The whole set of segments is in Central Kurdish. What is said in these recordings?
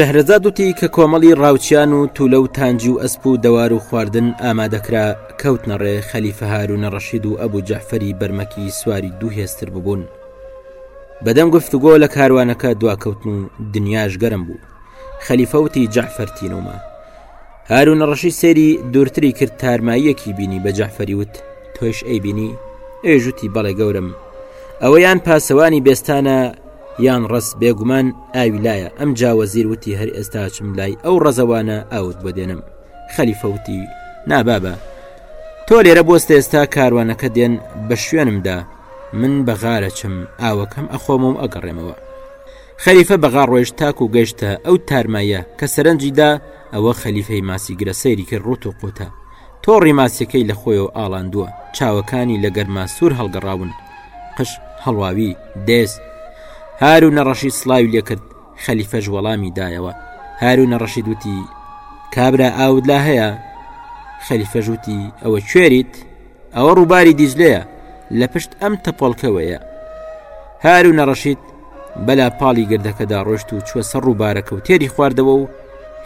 شەهرەزاد وتی کە کۆمەڵی ڕاوچیان و تولە و تانج و ئەسپ و دەوار و خواردن ئامادەکرا کەوتنەڕێ خەلیفە هارو نەڕەشید و ئەبوو جەحفەری بەرمەکی سواری دوو هێستر ببوون بەدەم گفتوگۆ لە کاروانەکە دواکەوتن و دنیاش گەرم بوو خەلیفەوتی جەعفەرتینومە هارون ڕەشی سێری دوورتری کرد تارماییەکی بینی بە جەعفەری وت تۆش ئەی بینی ئێژوتی بەڵێ گەورم ئەوەیان پاسەوانی بێستانە یان ڕس بێگومان ئاوی لایە ئەم جاوەزیر وتی هەر ئێستا چم لای ئەو ڕەزەوانە ئاوت بۆ دێنم خەلیفەوتی نابابە تۆ لێرە بۆست ئێستا کاروانەکە دێن بە شوێنمدا من بەغارە چم ئاوەکەم ئەخۆمە و ئەگەڕێمەوە خەلیفە بەغا ڕۆیشت تاکو گەیشتە ئەو تارماییە کە سەرنجی دا، ئەوە خەلیفەی ماسیگرە سەیری کرد ڕووت و قووتە تۆڕی ماسییەکەی لە خۆیەوە ئاڵاندووە، چاوەکانی لە گەرما سوور هەڵگەڕاون، قژ هەڵواوی، دێز. هاروونە ڕەشید سڵاوی لێ کرد، خەلیفەش وەڵامی دایەوە. هاروونە ڕەشید وتی، کابرا ئاوت لا هەیە؟ خەلیفەش وتی، ئەوە کوێریت؟ ئەوە ڕووباری دیجلەیە لە پشت ئەم تەپۆڵکەوەیە هارو نەڕەشید بەلا پاڵی گردەکەدا ڕۆشت و چوە سەر ڕووبارەکە و تێری خواردەوە و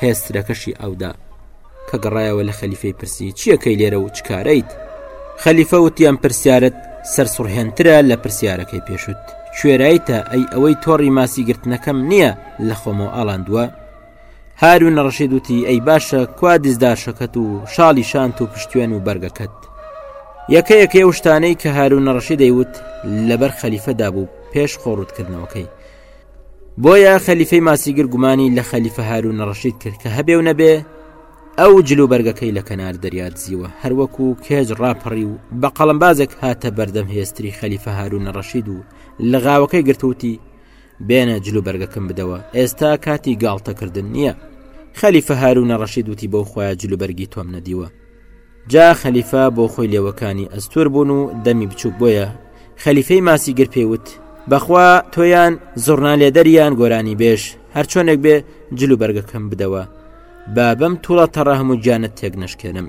هێسترەکەشی ئەودا کە گەڕایەوە لە خەلیفەی پرسی چیەکەی لێرە و چکارەیت خەلیفە وتیان پرسیارت سەرسوڕهێنترە لە پرسیارەکەی پێشوت کوێرایتە ئەی ئەوەی تۆڕی ماسی گرتنەکەم نییە لە خۆمەوە ئاڵاندووە هارون ڕەشید وتی ئەی باشە کوا دیزداشەکەت و شاڵی شانت و پشتێن و بەرگەکەت یەکە یەکە ئەو شتانەی کە هارون ڕەشی دەیوت لەبەر خەلیفەدا بوو پێش خۆڕوتکردنەوەکەی بۆیە خەلیفەی ماسیگر گومانی لە خەلیفە هارون ڕەشید کرد کە هەبێ و نەبێ ئەو جلو بەرگەکەی لە کەنار دەریات زیوە هەروەکو کێج ڕاپەڕی و بە قەڵمبازێک هاتە بەردەم هێستری خەلیفە هارون ڕەشید و لە غاوەکەی گرتووتی بێنە جل و بەرگەکەم بدەوە ئێستا کاتی گاڵتەکردن نییە خەلیفە هاروونە ڕەشید وتی بەو خۆیان جل و بەرگی تۆم نەدیوە جا خەلیفە بۆ خۆی لێوەکانی ئەستور بوون و دەمی بچووک بۆیە خەلیفەی ماسی گر پێوت بەخوا تۆیان زڕنا لێدەریان گۆرانی بێش هەرچۆنێک بێ جل و بەرگەکەم بدەوە بابم توڵە تەڕە هەموو گیانت تێک نشکێنم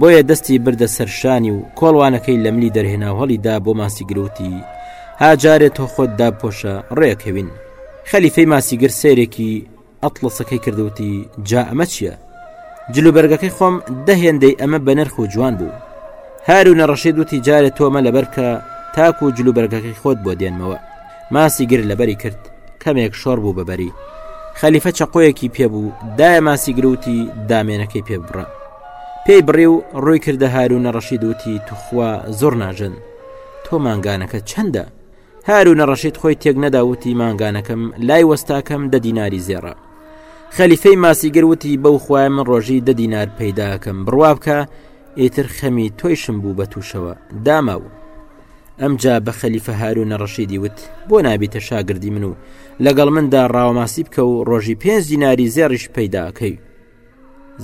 بۆیە دەستی بردە سەر شانی و کۆڵوانەکەی لە ملی دەرهێناو هەڵی دا بۆ ماسیگر وتی ها جارێ تۆ خۆت داپۆشە ڕێکەوین خەلیفەی ماسیگر سێرێکی ئەتڵەسەکەی کردوتی جا ئەمە چییە جلوبەرگەکەی خۆم دەهێندەی ئەمە بە نرخ و جوان بوو هارو نەڕەشید وتی جارێ تۆمە لەبەر بکە تاکو و جلوبەرگەکەی خۆت بۆ دێنمەوە ماسی گر لەبەری کرد کەمێک شۆڕ بوو بەبەری خەلیفە چەقۆیەکی پێبوو دایە ماسی گروتی دامێنەکەی پێ بڕە پێی بڕی و ڕووی کردە هاروونە ڕەشید وتی توخوا زۆر ناژن تۆ مانگانەکە چەندە هاروونە ڕەشید خۆی تێک نەداوتی مانگانەکەم لای وەستاکەم دە دیناری زێڕە خەلیفەی ماسیگر وتی بەو خوای من ڕۆژی دە دینار پەیداکەم بڕوا بکە ئیتر خەمی تۆیشم بوو بە تووشەوە داماوە ئەمجا بە خەلیفە هاروونە ڕەشیدی وت بۆ نابیتە شاگردی من و لەگەڵ مندا ڕاوماسی بکە و ڕۆژی پێنج دیناری زێڕیش پەیداکەی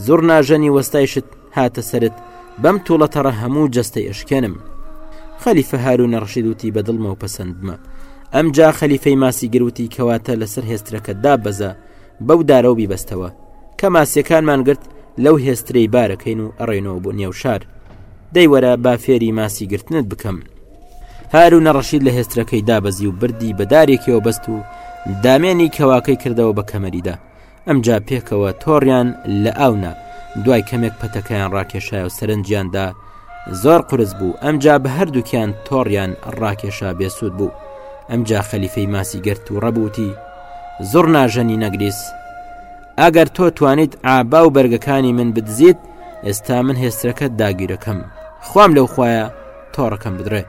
زڕناژەنی وەستای شت هاتە سرت بەم توڵە تەڕە هەموو جەستەی ئەشکێنم خەلیفە هارو نەڕشید وتی بە دڵمەوە پەسەندمە ئەم جا خەلیفەی ماسی گروتی کەواتە لەسەر هێسترەکە دابەزە بەو دارەوە بیبەستەوە کە ماسیەکانمان گرت لەو هێسترەی بارەکەین و ئەڕێنەوە بۆ نێو شار دەیوەرە با فێری ماسی گرتنت بکەم هارو نەڕەشید لە هێسترەکەی دابەزی و بردی بەدارێکەوە بەست و دامێنی کەواکەی کردەوە بە کەمەریدا ئەمجا پێکەوە تۆڕیان لە ئاو نا دوای کەمێک پەتەکەیان ڕاکێشایە و سەرنجیاندا زۆر قرس بوو ئەمجا بە هەردووکیان تۆڕیان ڕاکێشا بێسوود بوو ئەمجا خەلیفەی ماسی گرت و ڕەبووتی زۆر ناژەنی نەگریس ئەگەر تۆ توانیت ئابا و بەرگەکانی من بدزیت ئێستا من هێسترەکەت داگیرەکەم خوام لەو خویە تۆڕەکەم بدرێت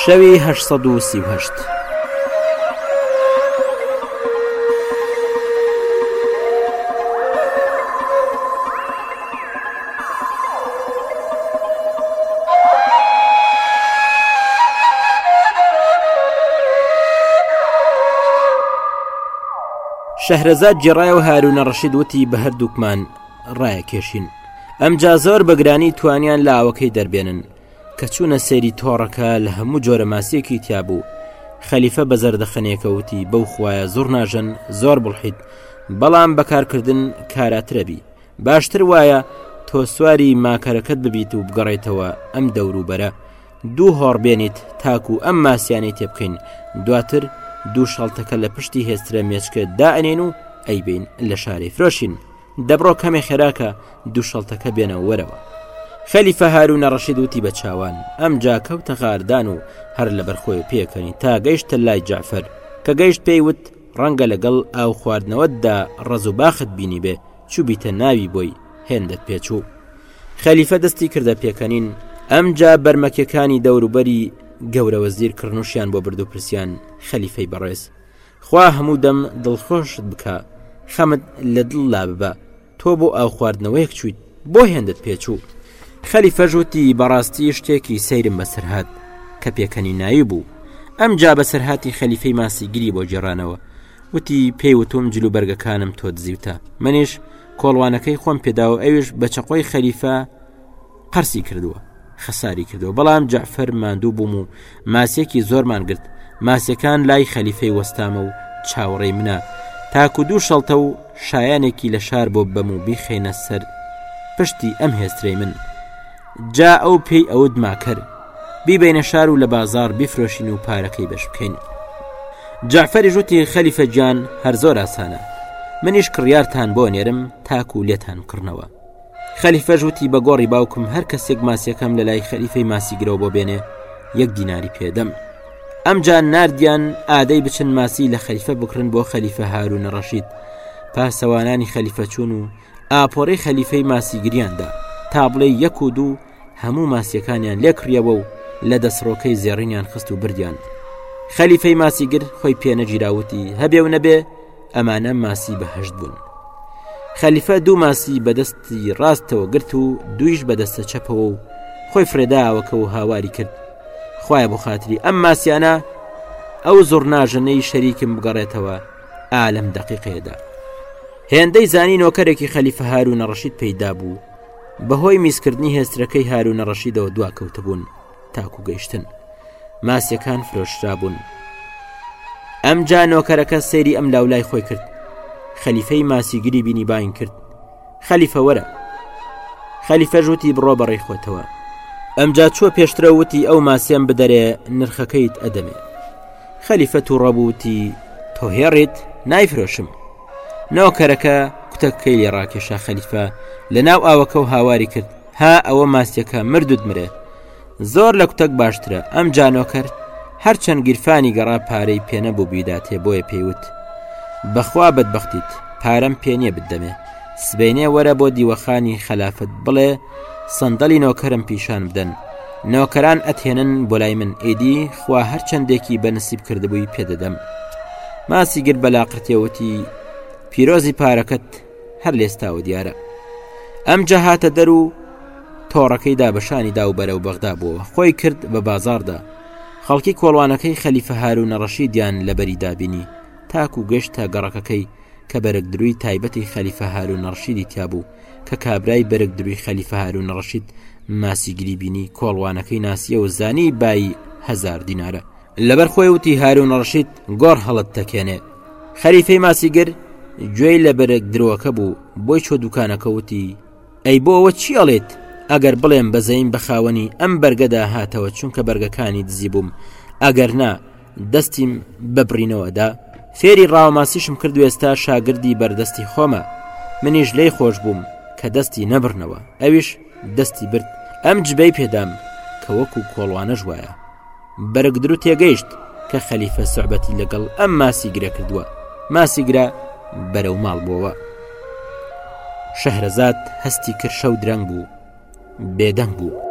شەوی هەشت سەد و سی و هەشت. شەهرەزاد جێڕایەوە هاروونە ڕەشید وتی بە هەردووکمان ڕایەکێشین ئەمجا زۆر بەگرانی توانیان لاوەکەی دەربێنن کە چوونە سێری تۆڕەکە لە هەموو جۆرە ماسیەکی تیابوو خەلیفە بە زەردەخەنێکەوتی بەو خویە زۆر ناژەن زۆر بڵحیت بەڵام بەکارکردن کاراترەبی باشتر وایە تۆ سواری ماکەرەکەت ببیت و بگەڕێتەوە ئەم دەوروبەرە دوو هۆڕ بێنیت تاکو ئەم ماسیانەی تێبکەین دواتر دوو شەڵتەکە لە پشتی هێسترە مێچکە دائنێن و ئەیبین لە شارەی فرۆشین دەبڕۆ کەمێ خێراکە دوو شەڵتەکە بێنەوە وەرەوە خەلی فەهارو نەڕەشی دووتی بە چاوان ئەم جا کەوتە غاردان و هەر لە بەرخۆی پێکەنی تا گەیشتە لای جعفەر کە گەیشت پێی وت ڕەنگە لەگەڵ ئاو خواردنەوەتدا ڕز و باخت بینی بێ چوبیتە ناوی بۆی هێندە پێچوو خەلیفە دەستی کردە پێکەنین ئەم جا بەرمەکەکانی دەوروبەری گەورەوە زیرکردنوشیان بۆ بردو پرسیان خەلیفەی بەڕێز خوا هەموو دەم دڵخۆشت بکا خەمت لە دڵ لا ببە تۆ بۆ ئاو خواردنەوەیەک چویت بۆ هێندت پێچوو خەلی فەژوتی بەڕاستی شتێکی سەیرم بەسەرهات کە پێکەنی ناوی بوو ئەم جا بەسەرهاتی خەلیفەی ماسیگیری بۆ جێڕانەوە وتی پێیوتوم جلو بەرگەکانم تۆ دزیوتە منیش کۆڵوانەکەی خۆم پێداوە ئەوش بە چەقۆی خەلیفە قەرسی کردووە خەساری کردووە بەڵام جەعفەر ماندوو بووم و ماسیەکی زۆرمان گرت ماسیەکان لای خەلیفەی وەستامە و چاوەڕێی منە تاکو دوو شەڵتە و شایانێکی لە شار بۆ بەم و بیخێنە سەر پشتی ئەم هێسترەی من جا ئەو پێی ئەوت ماکەر بیبینە شار و لە بازار بیفرۆشین و پارەکەی بەش بکەین جعفەری ژوتی خەلیفە گیان هەر زۆر ئاسانە منیش کڕیارتان بۆ نێرم تاکو لێتان کڕنەوە خەلیفەش وتی بە گۆڕی باوکم هەر کەسێک ماسیەکەم لە لای خەلیفەی ماسیگرەوە بۆ بێنێ یەک دیناری پێدەم ئەمجا نردیان ئادەی بچن ماسی لە خەلیفە بکڕن بۆ خەلیفە هارو نەڕەشید پاسەوانانی خەلیفە چوون و ئاپۆڕی خەلیفەی ماسیگریاندا تا بڵێ یەک و دوو هەموو ماسیەکانیان لێکڕیەوە و لە دەستڕۆکەی زێڕینیان خست و بردیان خەلیفەی ماسیگر خۆی پێنەگیراوتی هەبێ و نەبێ ئەمانە ماسی بەهشت بوون خەلیفە دوو ماسی بەدەستی ڕاستەوە گرت و دویش بەدەستە چەپەوە و خۆی فرێداوەکە و هاواری کرد خخوایە بۆ خاتری ئەم ماسیانە ئەو زڕناژەنەی شەریکم بگەڕێتەوە ئالم دەقیقێدا هێندەی زانی نۆکەرێکی خەلیفە هارو نەڕەشید پەیدا بوو بەهۆی میزکردنی هێسترەکەی هارو نەڕەشیدەوە دواکەوتبوون تاکو گەیشتن ماسیەکان فرۆشرابوون ئەم جا نۆکەرەکە سەیری ئەم لاولای خۆی کرد خەلیفەی ماسیگری بینی باین کرد خەلیفە وەرە خەلیفە ژووتی بڕۆ بەڕێ خۆتەوە ئەمجا چوە پێشترە وتی ئەو ماسیەم بدەرێ نرخەکەیت ئەدەمێ خەلیفە و ڕەبووتی تۆهێڕیت نایفرۆشم نۆکەرەکە کوتەکەی لێ ڕاکێشا خەلیفە لە ناو ئاوەکە و هاواری کرد ها ئەوە ماستێکە مردت مرێت زۆر لە کوتەک باشترە ئەم جانۆکەر هەرچەند گیرفانی گەڕا پارەی پێنەبوو بیداتێ بۆیە پێیوت بەخوا بەدبختیت پارەم پێ نییە بدەمێ سبینێ وەرە بۆ دیوەخانی خەلافت بڵێ سندلی نۆکەرم پیشان بدەن نۆکەران ئەتێنن بۆ لای من ئیدی خوا هەرچەندێکی بەنسیب کردبووی پێدەدەم ماسی گر بەلاقرتێوتی پیرۆزی پارەکەت هەر لێستاوە دیارە ئەمجا هاتە دەر و تۆڕەکەی دا بە شانی دا و بەرەو بەغدا بووە خۆی کرد بە بازاردا خەڵکی کۆڵوانەکەی خەلیفە هارو نەڕەشی دیان لەبەری دابینی تاکو گەشت تا گەڕەکەکەی کە بەرەک دروی تایبەتی خەلیفە هارو نەڕشیدی تیابوو کە کابرای بەرەک دروی خەلیفە هارو نەڕشید ماسیگری بینی کۆڵوانەکەی ناسیە و زانی بایی هزار دینارە لەبەر خۆی وتی هارو نەڕشید گۆڕ هەڵت تەکێنێ خەریفەی ماسیگر گوێی لە بەرەک درۆکە بوو بۆی چۆ دوکانەکە وتی ئەی بۆ ئەوە چی ئەڵێت ئەگەر بڵێم بەزەین بە خاوەنی ئەم بەرگەدا هاتەوە چونکە بەرگەکانی دزی بووم ئەگەر نا دەستیم ببرینەوەدا فێری ڕاوماسیشم کرد وێستا شاگردی بەردەستی خۆمە منیش لی خۆش بووم کە دەستی نەبرنەوە ئەویش دەستی برد ئەم جبەی پێدام کە وەکو کۆڵوانەش وایە بەرگدرو تێگەیشت کە خەلیفە سعبەتی لەگەڵ ئەم ماسی گرە کردووە ماسی گرە بەرەو ماڵ بووەوە شەهرەزاد هەستی کرشە و درەنگ بوو بێدەنگ بوو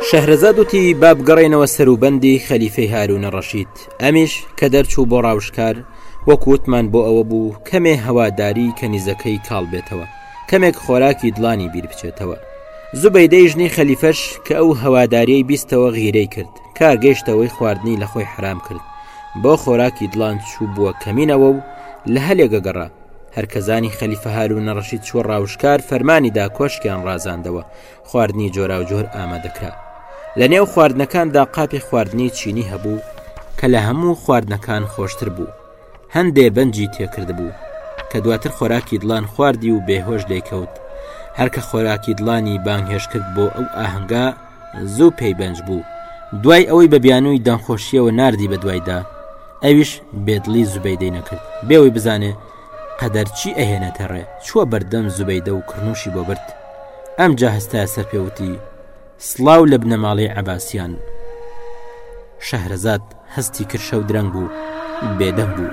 شەهرەزاد وتی، با بگەڕێینەوە سەروبەندی خەلیفەی هاروونە ڕەشید، ئەمیش کە دەرچوو بۆ ڕاوشکار، وەک وتمان بۆ ئەوە بوو کەمێ هەواداریی کەنیزەکەی کاڵ بێتەوە، کەمێک خۆراکی دڵانی بیر بچێتەوە. زوبەیدەی ژنی خەلیفەش کە ئەو هەوادارییەی بیستەوە غیرەی کرد، کار گەیشتەوەی خواردنی لە خۆی حەرام کرد، بۆ خۆراکی دڵان چوو بووە کەمینەوە و لە هەلێگە گەڕا. هەر کە زانی خەلیفە هاروونە ڕەشید چووە ڕاوشکار فەرمانی دا کۆشکیان ڕازاندەوە خواردنی جۆراوجۆر ئامادەکرا لە نێو خواردنەکاندا قاپی خواردنی چینی هەبوو کە لە هەموو خواردنەکان خۆشتر بوو هەندێ بەنجی تێکرد بوو کە دواتر خۆراکی دڵان خواردی و بێهۆش لێکەوت هەرکە خۆراکی دڵانی بانگهێش کرد بۆ ئەو ئاهەنگا زوو پێی بەنج بوو دوای ئەوەی بە بیانووی دەنخۆشیەوە نردی بە دوایدا ئەویش بێدڵی زوبەی دەینەکرد بێەوەی بزانێ قەدەر چی ئەهێنێتە ڕێ چووە بەردەم زوبەیدە و کڕنوشی بۆ برد ئەم جا هەستا سەر پێوتی سلااو لە بنەماڵەی عباسیان شەهرەزاد هەستی کرشە و درەنگ بوو بێدەنگ بوو.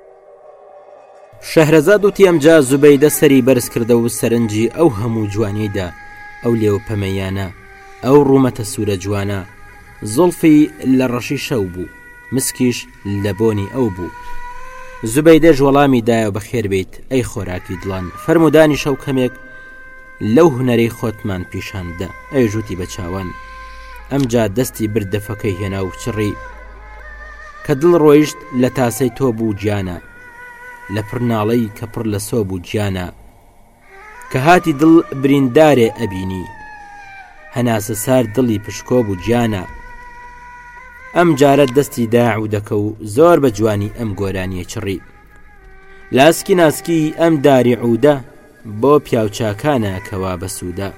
شەهرەزاد وتی ئەمجا زوبەیدە سەری بەرز کردە و سەرنجی ئەو هەموو جوانیدا ئەو لێو پەمەییانە ئەو ڕوومەتە سوورە جوانە زوڵفی لە ڕەشی شەو بوو مسکیش لە بۆنی ئەو بوو زوبەیدەش وەڵامی دایە بە خێربیت ئەی خۆراکی دڵان فەرمودانی شەو کەمێک لەو هوەری خۆتمان پیشان بدە ئەی ژووتی بە چاوان ئەمجا دەستی بردەفەکەی هێنا و چڕی کە دڵ ڕۆیشت لە تاسەی تۆ بوو گیانە لە پڕ ناڵەی کە پڕ لە سۆ بوو گیانە کە هاتی دڵ بریندارێ ئەبینی هەناسە سار دڵی پشکۆ بوو گیانە ئەم جارە دەستی داعو دەکە و زۆر بە جوانی ئەم گۆرانیە چڕی لاسکی ناسکی ئەم داری عودە بۆ پیاوچاکانە کە وا بەسوودە.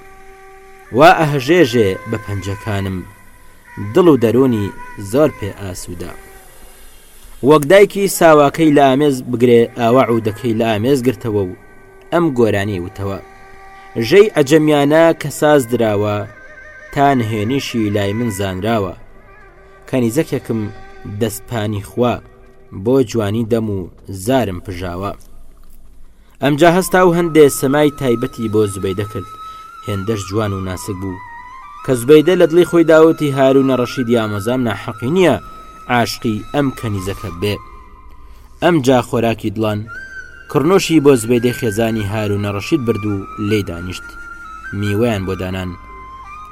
وا ئەهەژێژێ بە پەنجەکانم. دڵ و دەروونی زۆر پێ ئاسوودە. وەک دایکی ساواکەی لە ئامێز بگرێ ئاوا عوودەکەی لە ئامێز گرتەوە و ئەم گۆرانی وتەوە. ژێی عەجەمیانە کە ساز دراوە تا نهێنیشی لای من زانراوە. کەنیزەکێکم دەسپانی خوا بۆ جوانی دەم و زارم پژاوە. ئەمجا هەستا و هەندێ سەمای تایبەتی بۆ زبەیدە کرد هێندەش جوان و ناسک بوو کە زبەیدە لە دڵی خۆی داوتی هارونە ڕەشیدی ئامۆزام ناحەقی نییە عاشقی ئەم کەنیزەکە بێ ئەمجا خۆراکی دڵان کڕنۆشی بۆ زبەیدەی خێزانی هارونە ڕەشید برد و لێ دانیشت میوەیان بۆ دانان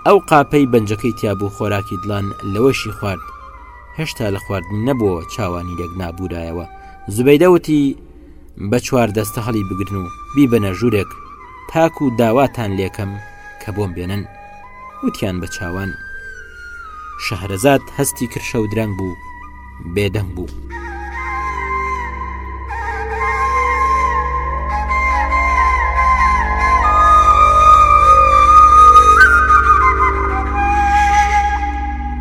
ئەو قاپەی بەنجەکەی تیابوو خۆراکی دڵان لەوەشی خوارد هێشتا لە خواردنی نەبووە چاوانی لێک نابوورایەوە زبەیدەوتی بە چوار دەستە هەڵی بگرن و بیبەنە ژوورێک تاکو و داواتان لێکەم کە بۆم بێنن وتیان بە چاوان شەهرەزاد هەستی کرشە و درەنگ بوو بێدەنگ بوو.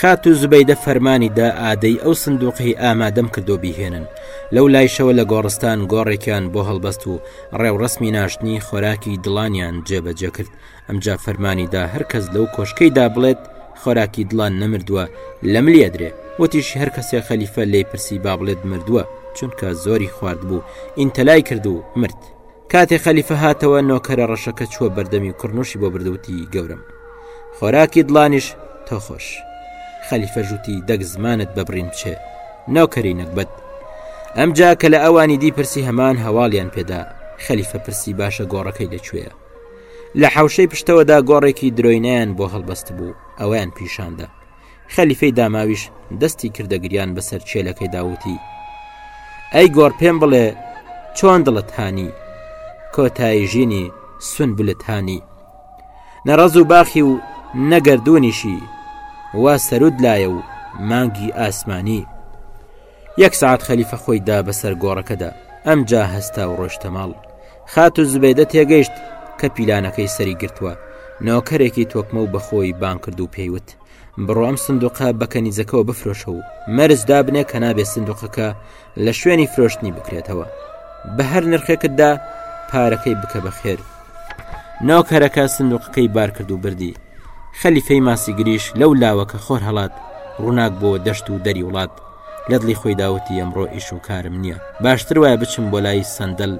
خاتوو زوبەیدە فەرمانی دا ئادەی ئەو سندووقەی ئامادەم کردووە بیهێنن، لەو لایشەوە لە گۆڕستان گۆڕێکیان بۆ هەڵبەست و ڕێوڕەسمی ناشتنی خۆراکی دڵانیان جێبەجێ کرد، ئەمجا فەرمانی دا هەر کەس لەو کۆشکەی دا بڵێت خۆراکی دڵان نەمردووە لە ملی ئەدرێ، وتیشی هەر کەسێ خەلیفە لێی پرسی با بڵێت مردووە، چونکە زۆری خواردبوو ئینتەلای کرد و مرد. کاتێ خەلیفە هاتەوە نۆکەرە ڕەشەکە چووە بەردەمی کوڕنوشی بۆ بردووتی گەورم خۆراکی دڵانیش تۆ خۆش خەلیفە ژووتی دەک زمانت بەبڕین بچێ نۆکەری نەگبەت ئەمجا کە لە ئەوانی دی پرسی هەمان هەواڵیان پێدا خەلیفە پرسی باشە گۆڕەکەی لەکوێە لە حوشەی پشتەوەدا گۆڕێکی درۆینیان بۆ هەڵبەست بوو ئەویان پیشاندا خەلیفەی داماویش دەستی کردە گریان بەسەر چێلەکەیدا وتی ئەی گۆڕ پێم بڵێ چۆن دڵت هاانی کۆتایی ژینی سون بلت هاانی نەڕەز و باخی و نەگەردونیشی وا سەرود لایە و مانگی ئاسمانی یەک سەعات خەلیفە خۆی دا بەسەر گۆڕەکەدا، ئەمجا هەستا و ڕۆشتە ماڵ. خاتوو زوبەیدە تێگەیشت کە پیلانەکەی سەری گرتووە، نۆکەرێکی تۆکمە و بەخۆی بانگ کرد و پێی وت، بڕۆ ئەم سندوقە بە کەنیزەکەوە بفرۆشە و مەرج دابنێ کە نابێ سندوقەکە لە شوێنی فرۆشتنی بکرێتەوە. بە هەر نرخێکتدا پارەکەی بکە بە خێر. نۆکەرەکە سندوقەکەی بار کرد و بردی. خەلیفەی ماسیگریش لەو لاوە کە خۆر هەڵات، ڕووناک بۆ دەشت و دەری وڵات. لە دڵی خۆی داوتی ئەمڕۆ ئیش و کارم نییە باشتر وایە بچم بۆ لای سندل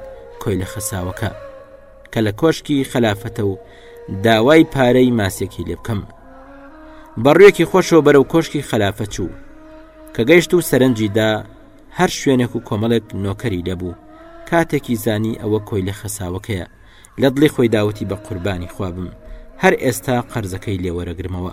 کۆی لە خەساوەکە کە لە کۆشکی خەلافەتە و داوای پارەی ماسێکی لێ بکەم بەڕوێکی خۆشەوە بەرەو کۆشکی خەلافە چوو کە گەیشت و سەرنجیدا هەر شوێنێک و کۆمەڵێک نۆکەری دەبوو کاتێکی زانی ئەوە کۆی لە خەساوەکەیە لە دڵی خۆی داوتی بە قوربانی خوابم هەر ئێستا قەرزەکەی لێوەرەگرمەوە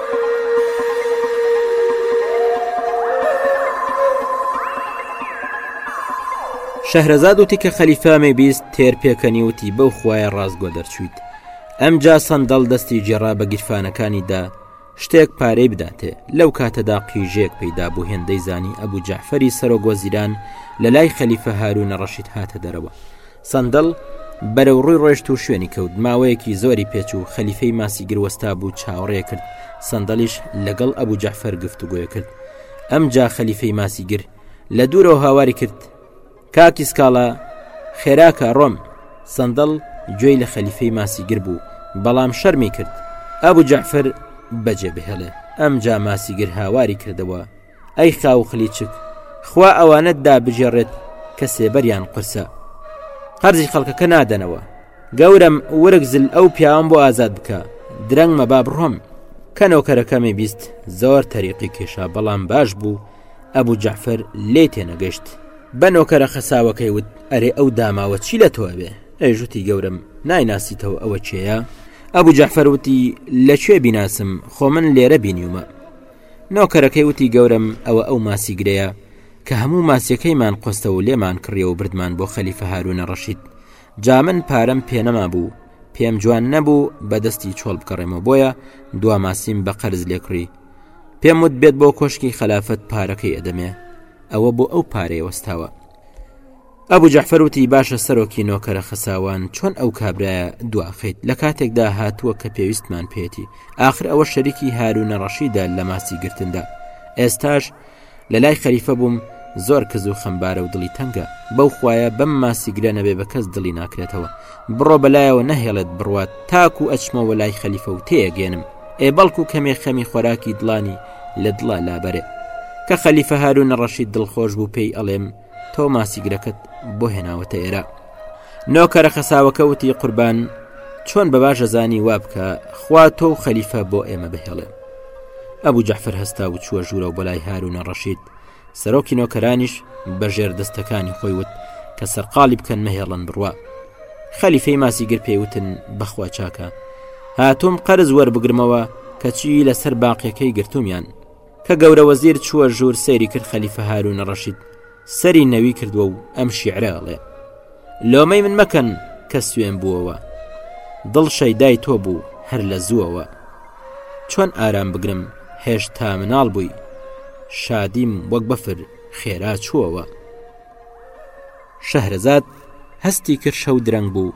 شەهرەزاد وتی کە خەلیفامی بیست تێر پێکەنی وتی بەو خویە ڕاستگۆ دەرچویت ئەمجا سندڵ دەستی جێرا بە گیرفانەکانیدا شتێک پارەی بداتێ لەو کاتەدا قیژێک پەیدا بوو هێندەی زانی ئەبوو جەعفری سەرۆک وەزیران لە لای خەلیفە هارو نەڕەشید هاتە دەرەوە سندڵ بەرەو ڕووی ڕۆیشت و شوێنی کەوت ماوەیەکی زۆری پێچ و خەلیفەی ماسی گروەستا بوو چاوەڕێ کرد سندڵیش لەگەڵ ئەبوو جەحفەر گفت و گوێ کرد ئەم جا خەلیفەی ماسی گر لە دوورەوە هاواری کرد کاکی سکاڵا خێراکە ڕۆم سندڵ گوێی لە خەلیفەی ماسی گر بوو بەڵام شەرمی کرد ئەبوو جەعفر بەجێ بهێڵێ ئەم جا ماسیگر هاواری کردەوە ئەی خاو خلیچک خوا ئەوانەت دا بژێڕێت کە سێبەریان قرسە قەرزی خەڵکەکە نادەنەوە گەورم ورگ زل ئەو پیاوم بۆ ئازاد بکە درەنگ مەبا بڕۆم کە نۆکەرەکەمی بیست زۆر تەریقی کێشا بەڵام باش بوو ئەبوو جەعفر لێ تێنەگەشت بە نۆکەرە خەساوەکەی وت ئەرێ ئەو داماوە چی لە تۆوێ ئەیژوتی گەورم نایناسیتەوە ئەوە چێە ئەبوو جەعفەروتی لەکوێ بیناسم خۆ من لێرە بینیومە نۆکەرەکەی وتی گەورەم ئەوە ئەو ماسیگرەیە کە هەموو ماسیەکەیمان قۆستەوە و لێمان کڕیە و بردمان بۆ خەلیفە هارونە ڕەشید جا من پارەم پێنەما بوو پێم جوان نەبوو بە دەستی چۆڵ بکەڕێمەوە بۆیە دوا ماسیم بە قەرز لێکڕی پێم وت بێت بۆ کۆشکی خەلافەت پارەکەی ئەدەمێ ئەوە بۆ ئەو پارەیە وەستاوە ئەبو جەعفەر وتی، باشە سەرۆکی نۆکەرە خەساوان چۆن ئەو کابرایە دواخەیت لە کاتێکدا هاتووە کە پێویستمان پێێتی ئاخر ئەوە شەریکی هاروونە ڕەشیدە لە ماسی گرتندا ئێستاش لە لای خەریفە بووم زۆر کز و خەمبارە و دڵی تەنگە بەو خویە بەم ماسیگرە نەبێ بە کەس دڵی ناکرێتەوە بڕۆ بەلایەوە نەهێڵێت بڕوات تاکو ئەچمەوە لای خەلیفە و تێگەێنم ئێ بەڵکو کەمێ خەمی خۆراکی دڵانی لە دڵا لابەرێ کە خەلیفە هارو نەڕەشی دڵخۆش بوو پێی ئەڵێم تۆ ماسیگرەکەت بۆ هێناوەتە ئێرە نۆکەرە خەساوەکە وتی قوربان چۆن بە باشە زانی وا بکە خوا تۆ و خەلیفە بۆ ئێمە بهێڵێن ئەبوو جەحفر هەستا و چووە ژوورە و بەلای هارونە ڕەشید سەرۆکی نۆکەرانیش بە ژێر دەستەکانی خۆی وت کە سەرقالی بکەن مەهێڵن بڕوە خەلیفەی ماسیگر پێیوتن بەخوا چاکە هاتووم قەرز وەربگرمەوە کەچی لەسەر باقیەکەی گرتومیان کە گەورە وەزیر چووە ژوور سەیری کرد خەلیفە هاروونە ڕەشید سەری نەوی کردووە و ئەم شیعرە ئەڵێ لۆمەی من مەکەن کە سوێن بووەوە دڵ شەیدای تۆ بوو هەر لە زووەوە چۆن ئارام بگرم هێشتا مناڵ بووی شادیم وەک بەفر خێرا چووەوە شەهرەزاد هەستی کرشە و درەنگ بوو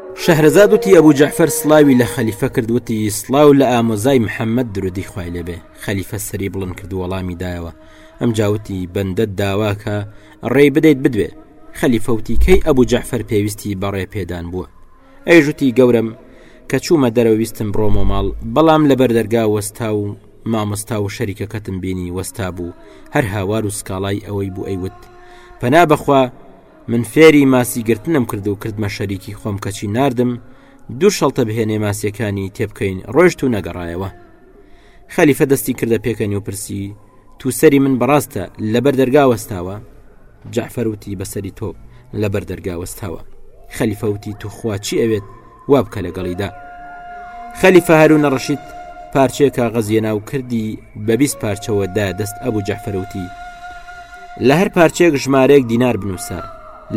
شەهرەزاد وتی ئەبوو جەعفەر سڵاوی لە خەلیفە کرد وتی سڵاو لە ئامۆزای محەممەد درودی خوای لێبێ خەلیفە سەری بڵند کرد وەڵامی دایەوە ئەم جاوتی بەندە داواکە ڕێی بدەیت بدوێ خەلیفەوتی کەی ئەبوو جەعفەر پێویستی بەڕێ پێدان بووە ئەیژوتی گەورم کە چوومە دەرەویستم ڕۆمۆ ماڵ بەڵام لە بەردەرگا وەستا و مامۆستا و شەریکەکەتم بینی وەستا بوو هەر هاوار و سکاڵای ئەوەی بوو ئەیوت پەنا بەخوا من فێری ماسی گرتنم کرد و کردمە شەریکی خۆم کەچی نردم دوو شەڵتە بهێنێ ماسیەکانی تێبکەین ڕۆشت و نەگەڕایەوە خەلیفە دەستی کردە پێکەنی و پرسی تو سەری من بەڕاستە لەبەر دەرگا وەستاوە جعفەروتی بەسەری تۆ لەبەر دەرگا وەستاوە خەلیفەوتی توخوا چی ئەوێت وا بکە لەگەڵیدا خەلیفە هەرونە ڕەشید پارچەیە کاغەزیە ناو کردی بە بیست پارچەوە دا دەست ئەبوو جەحفەرەوتی لە هەر پارچەیەک ژمارەیەک دینار بنووسە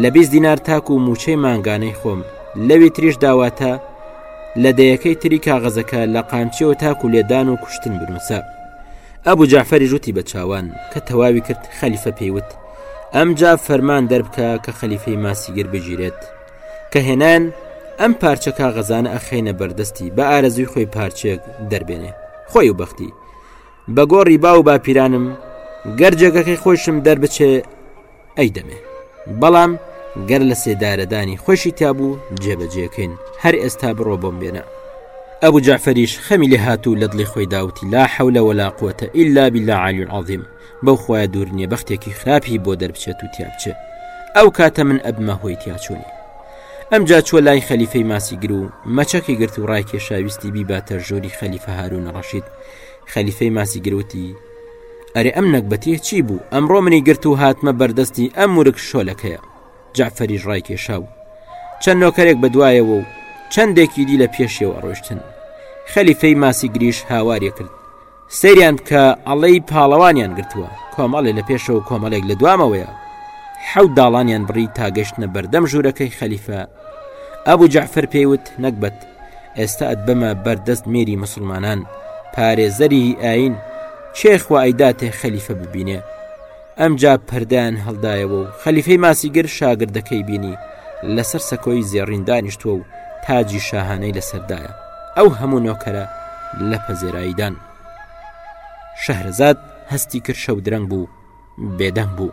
لە بیست دینار تاکو و موچەی مانگانەی خۆم لەوی تریش داواتە لە دەیەکەی تری کاغەزەکە لە قامچیەوە تاکو لێدان و کوشتن بنووسە ئەبوو جەعفەری ژووتی بە چاوان کە تەواوی کرد خەلیفە پێیوت ئەمجا فەرمان دەربکە کە خەلیفەی ماسیگر بگیرێت کە هێنان ئەم پارچە کاغەزانە ئەخەینە بەردەستی بە ئارەزوی خۆی پارچێک دەربێنێ خۆی و بەختی بە گۆڕی با و باپیرانم گەرجێگەکەی خۆشم دەربچێ ئەی دەمێ بەڵام گەر لە سێدارەدانی خۆشی تابوو جێبەجێکەین هەر ئێستا بڕۆ بۆم بێنە ئەبوو جعفریش خەمی لێ هاتوو لە دڵی خۆی داوتی لا حەولە ولا قوتە ئللا بلا عالی عظیم بەو خۆیان دوور نییە بەختێکی خراپی بۆ دەربچێت و تیابچێت ئەو کاتە من ئەبمە هۆی تیاچوونی ئەمجا چوە لای خەلیفەی ماسیگر و مەچەکی گرت و ڕای کێشاویستی بیباتە ژووری خەلیفە هارون ڕەشید خەلیفەی ماسیگروتی ئەرێ ئەم نەگبەتیە چی بوو ئەمڕۆ منی گرت و هاتمە بەردەستی ئەم ورک شۆلەکەیە جعفەریش ڕای کێشا و چەند نۆکەرێک بەدوایەوە و چەندێکی دی لە پێشیەوە ڕۆشتن خەلیفەی ماسیگریش هاوارێ کرد سەیریان بکە ئەڵێی پاڵەوانیان گرتووە کۆمەڵێ لە پێشەوە کۆمەڵێک لە دوامەوەیە حەوت داڵانیان بڕی تاگەشتنە بەردەم ژوورەکەی خەلیفە ئەبوو جەعفر پێیوت نەکبەت ئێستا ئەت بەمە بەردەست میری مسلمانان پارێزەری ئاین چێخوا ئەیداتێ خەلیفە ببینێ ئەمجا پەردەیان هەڵدایەوە و خەلیفەی ماسیگر شاگردەکەی بینی لەسەر سەکۆی زێڕین دانیشتووە و تاجی شاهانەی لەسەردایە ئەو هەموو نۆکەرە لە پەزێراییدان شەهرزاد هەستی کرد شەو درەنگ بوو بێدەنگ بوو.